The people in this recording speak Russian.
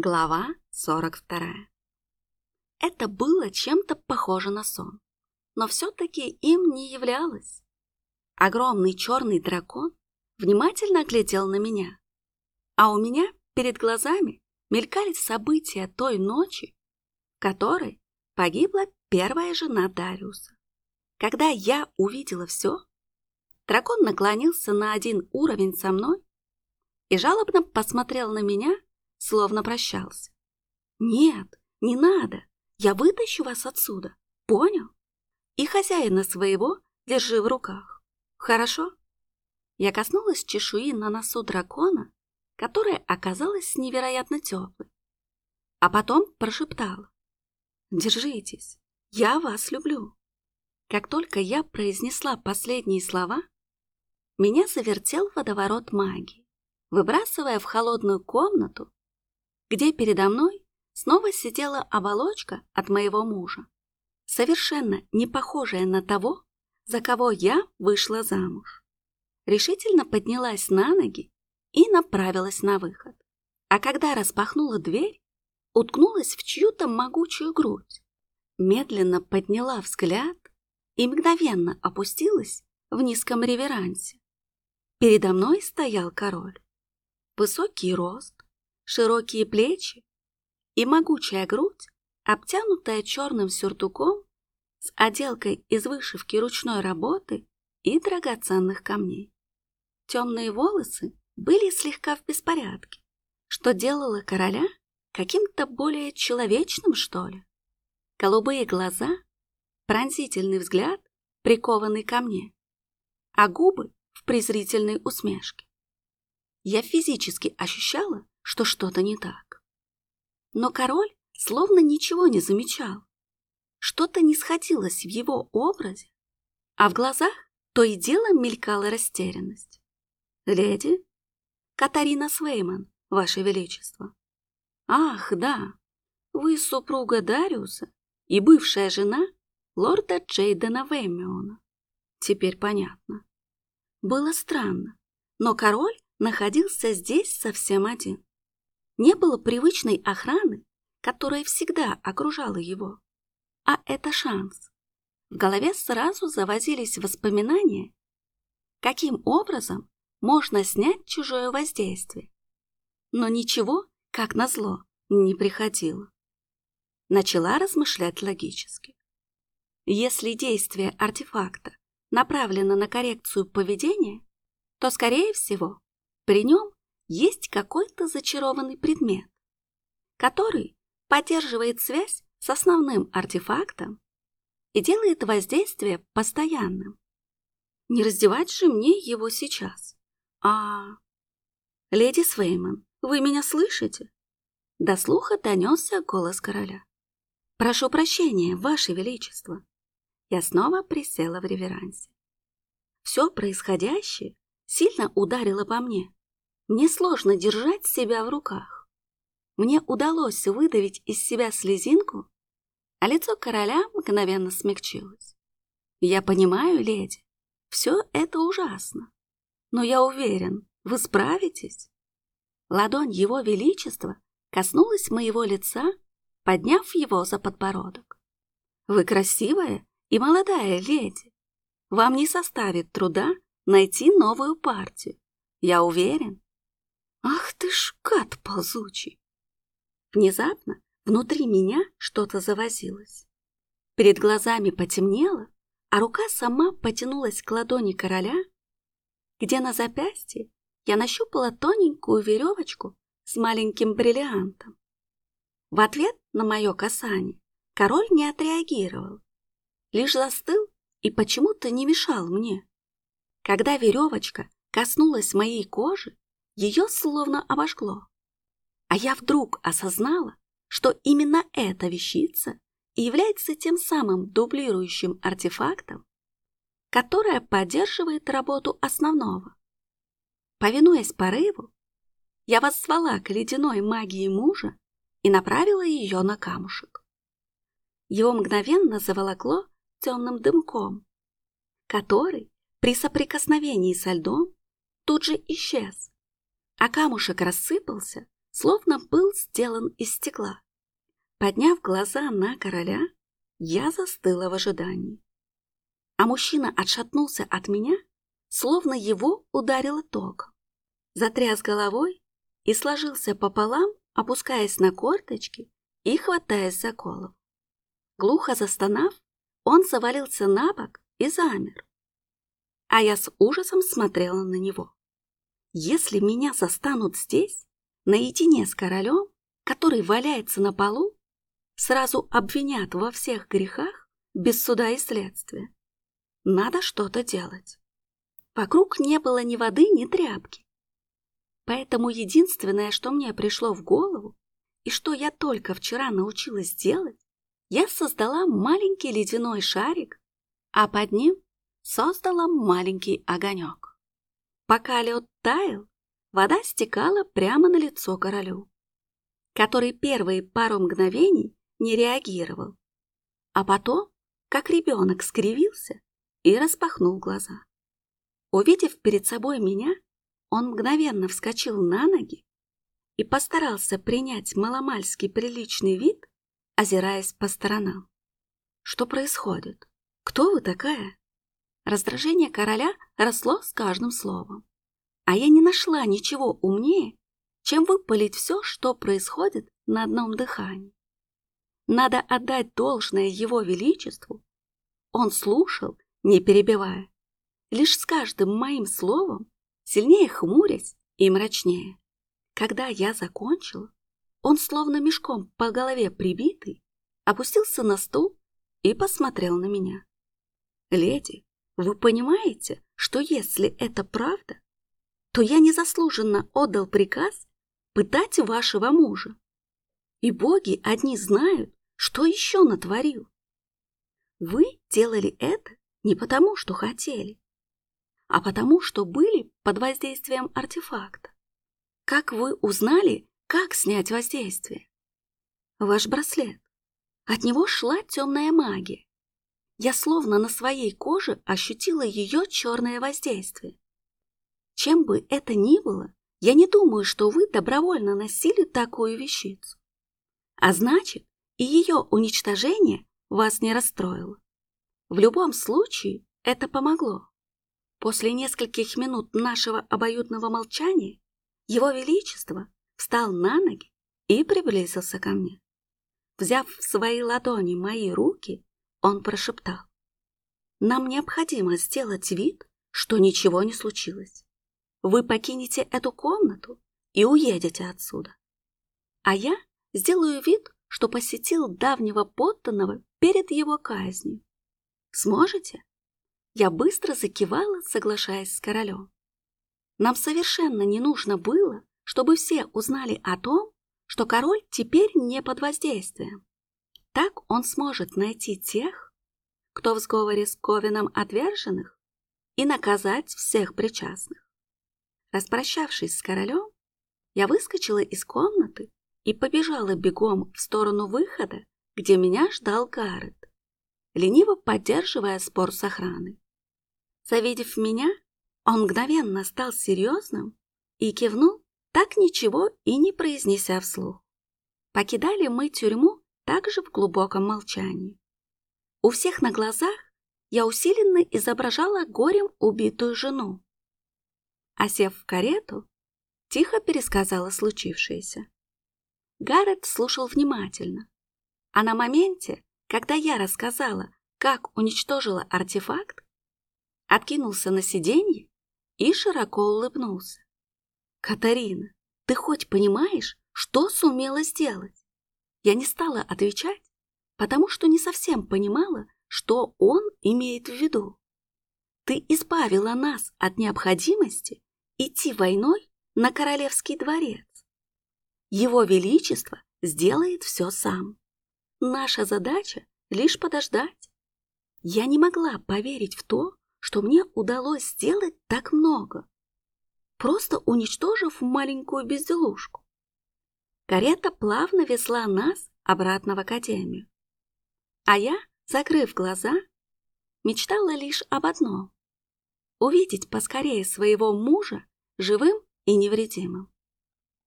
Глава 42. Это было чем-то похоже на сон, но все-таки им не являлось. Огромный черный дракон внимательно глядел на меня, а у меня перед глазами мелькали события той ночи, в которой погибла первая жена Дариуса. Когда я увидела все, дракон наклонился на один уровень со мной и жалобно посмотрел на меня, словно прощался. «Нет, не надо, я вытащу вас отсюда, понял? И хозяина своего держи в руках, хорошо?» Я коснулась чешуи на носу дракона, которая оказалась невероятно теплой, а потом прошептала. «Держитесь, я вас люблю». Как только я произнесла последние слова, меня завертел водоворот магии, выбрасывая в холодную комнату где передо мной снова сидела оболочка от моего мужа, совершенно не похожая на того, за кого я вышла замуж. Решительно поднялась на ноги и направилась на выход. А когда распахнула дверь, уткнулась в чью-то могучую грудь, медленно подняла взгляд и мгновенно опустилась в низком реверансе. Передо мной стоял король. Высокий рост, широкие плечи и могучая грудь, обтянутая черным сюртуком с отделкой из вышивки ручной работы и драгоценных камней. Темные волосы были слегка в беспорядке, что делало короля каким-то более человечным, что ли. Голубые глаза, пронзительный взгляд, прикованный ко мне, а губы в презрительной усмешке. Я физически ощущала, что что-то не так. Но король словно ничего не замечал. Что-то не сходилось в его образе, а в глазах то и дело мелькала растерянность. «Леди?» «Катарина Свейман, Ваше Величество». «Ах, да, вы супруга Дариуса и бывшая жена лорда Джейдена Вэмиона. Теперь понятно. Было странно, но король находился здесь совсем один. Не было привычной охраны, которая всегда окружала его. А это шанс. В голове сразу завозились воспоминания, каким образом можно снять чужое воздействие. Но ничего, как назло, не приходило. Начала размышлять логически. Если действие артефакта направлено на коррекцию поведения, то, скорее всего, при нем есть какой-то зачарованный предмет, который поддерживает связь с основным артефактом и делает воздействие постоянным. Не раздевать же мне его сейчас. А... Леди Свейман, вы меня слышите? До слуха донесся голос короля. Прошу прощения, ваше величество. Я снова присела в реверансе. Все происходящее сильно ударило по мне. Мне сложно держать себя в руках. Мне удалось выдавить из себя слезинку, а лицо короля мгновенно смягчилось. Я понимаю, леди, все это ужасно, но я уверен, вы справитесь. Ладонь его величества коснулась моего лица, подняв его за подбородок. Вы красивая и молодая леди. Вам не составит труда найти новую партию. Я уверен, Ах ты ж гад ползучий! Внезапно внутри меня что-то завозилось. Перед глазами потемнело, а рука сама потянулась к ладони короля, где на запястье я нащупала тоненькую веревочку с маленьким бриллиантом. В ответ на мое касание король не отреагировал, лишь застыл и почему-то не мешал мне. Когда веревочка коснулась моей кожи, ее словно обожгло. А я вдруг осознала, что именно эта вещица является тем самым дублирующим артефактом, которая поддерживает работу основного. Повинуясь порыву, я воззвала к ледяной магии мужа и направила ее на камушек. Его мгновенно заволокло темным дымком, который при соприкосновении со льдом тут же исчез, а камушек рассыпался, словно был сделан из стекла. Подняв глаза на короля, я застыла в ожидании. А мужчина отшатнулся от меня, словно его ударило током. Затряс головой и сложился пополам, опускаясь на корточки и хватаясь за голову. Глухо застонав, он завалился на бок и замер. А я с ужасом смотрела на него. Если меня застанут здесь, наедине с королем, который валяется на полу, сразу обвинят во всех грехах без суда и следствия. Надо что-то делать. Вокруг не было ни воды, ни тряпки. Поэтому единственное, что мне пришло в голову, и что я только вчера научилась делать, я создала маленький ледяной шарик, а под ним создала маленький огонек. Пока лед таял, вода стекала прямо на лицо королю, который первые пару мгновений не реагировал, а потом, как ребенок, скривился и распахнул глаза. Увидев перед собой меня, он мгновенно вскочил на ноги и постарался принять маломальский приличный вид, озираясь по сторонам. Что происходит? Кто вы такая? Раздражение короля росло с каждым словом. А я не нашла ничего умнее, чем выпалить все, что происходит на одном дыхании. Надо отдать должное его величеству. Он слушал, не перебивая, лишь с каждым моим словом, сильнее хмурясь и мрачнее. Когда я закончила, он, словно мешком по голове прибитый, опустился на стул и посмотрел на меня. «Леди, вы понимаете, что если это правда, то я незаслуженно отдал приказ пытать вашего мужа? И боги одни знают, что еще натворил. Вы делали это не потому, что хотели, а потому, что были под воздействием артефакта. Как вы узнали, как снять воздействие? Ваш браслет. От него шла темная магия. Я словно на своей коже ощутила ее черное воздействие. Чем бы это ни было, я не думаю, что вы добровольно носили такую вещицу. А значит, и ее уничтожение вас не расстроило. В любом случае, это помогло. После нескольких минут нашего обоюдного молчания его Величество встал на ноги и приблизился ко мне. Взяв в свои ладони мои руки, он прошептал. «Нам необходимо сделать вид, что ничего не случилось. Вы покинете эту комнату и уедете отсюда. А я сделаю вид, что посетил давнего подданного перед его казнью. Сможете?» Я быстро закивала, соглашаясь с королем. Нам совершенно не нужно было, чтобы все узнали о том, что король теперь не под воздействием. Так он сможет найти тех, кто в сговоре с Ковином отверженных, и наказать всех причастных. Распрощавшись с королем, я выскочила из комнаты и побежала бегом в сторону выхода, где меня ждал Гаррет, лениво поддерживая спор с охраной. Завидев меня, он мгновенно стал серьезным и кивнул, так ничего и не произнеся вслух. Покидали мы тюрьму также в глубоком молчании. У всех на глазах я усиленно изображала горем убитую жену. А сев в карету, тихо пересказала случившееся. Гаррет слушал внимательно, а на моменте, когда я рассказала, как уничтожила артефакт, откинулся на сиденье и широко улыбнулся. «Катарина, ты хоть понимаешь, что сумела сделать?» Я не стала отвечать, потому что не совсем понимала, что он имеет в виду. Ты избавила нас от необходимости идти войной на королевский дворец. Его Величество сделает все сам. Наша задача лишь подождать. Я не могла поверить в то, что мне удалось сделать так много, просто уничтожив маленькую безделушку. Карета плавно везла нас обратно в академию. А я, закрыв глаза, мечтала лишь об одном — увидеть поскорее своего мужа живым и невредимым.